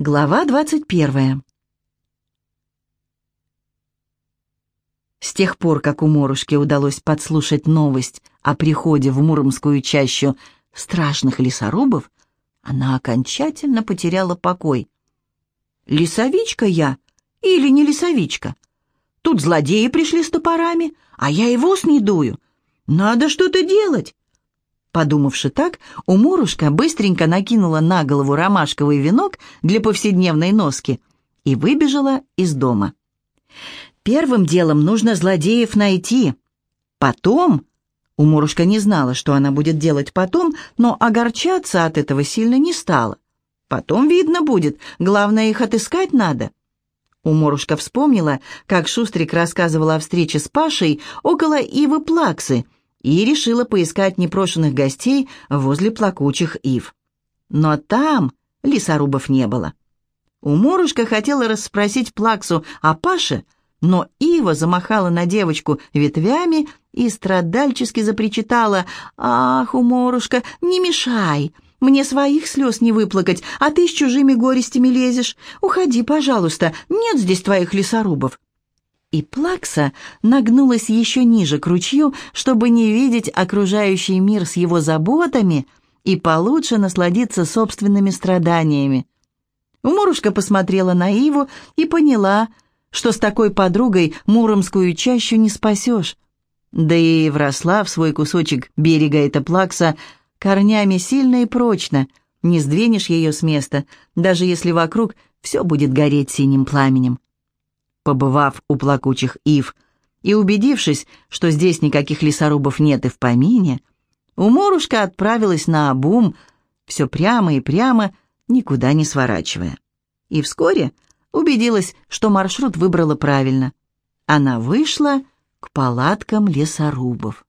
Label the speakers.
Speaker 1: Глава двадцать первая. С тех пор, как у Морушки удалось подслушать новость о приходе в Муромскую чащу страшных лесорубов, она окончательно потеряла покой. «Лесовичка я или не лесовичка? Тут злодеи пришли с топорами, а я и воз не дую. Надо что-то делать!» Подумавши так, Уморушка быстренько накинула на голову ромашковый венок для повседневной носки и выбежала из дома. Первым делом нужно злодеев найти. Потом... Уморушка не знала, что она будет делать потом, но огорчаться от этого сильно не стала. Потом видно будет, главное, их отыскать надо. Уморушка вспомнила, как Шустрик рассказывал о встрече с Пашей около Ивы Плаксы — и решила поискать непрошенных гостей возле плакучих ив. Но там лесорубов не было. Уморушка хотела расспросить Плаксу о Паше, но Ива замахала на девочку ветвями и страдальчески запричитала «Ах, Уморушка, не мешай!» Мне своих слез не выплакать, а ты с чужими горестями лезешь. Уходи, пожалуйста, нет здесь твоих лесорубов. И Плакса нагнулась еще ниже к ручью, чтобы не видеть окружающий мир с его заботами и получше насладиться собственными страданиями. Мурушка посмотрела на Иву и поняла, что с такой подругой Муромскую чащу не спасешь. Да и вросла в свой кусочек берега эта Плакса корнями сильно и прочно, не сдвинешь ее с места, даже если вокруг все будет гореть синим пламенем. Побывав у плакучих ив и убедившись, что здесь никаких лесорубов нет и в помине, Уморушка отправилась на обум, все прямо и прямо, никуда не сворачивая. И вскоре убедилась, что маршрут выбрала правильно. Она вышла к палаткам лесорубов.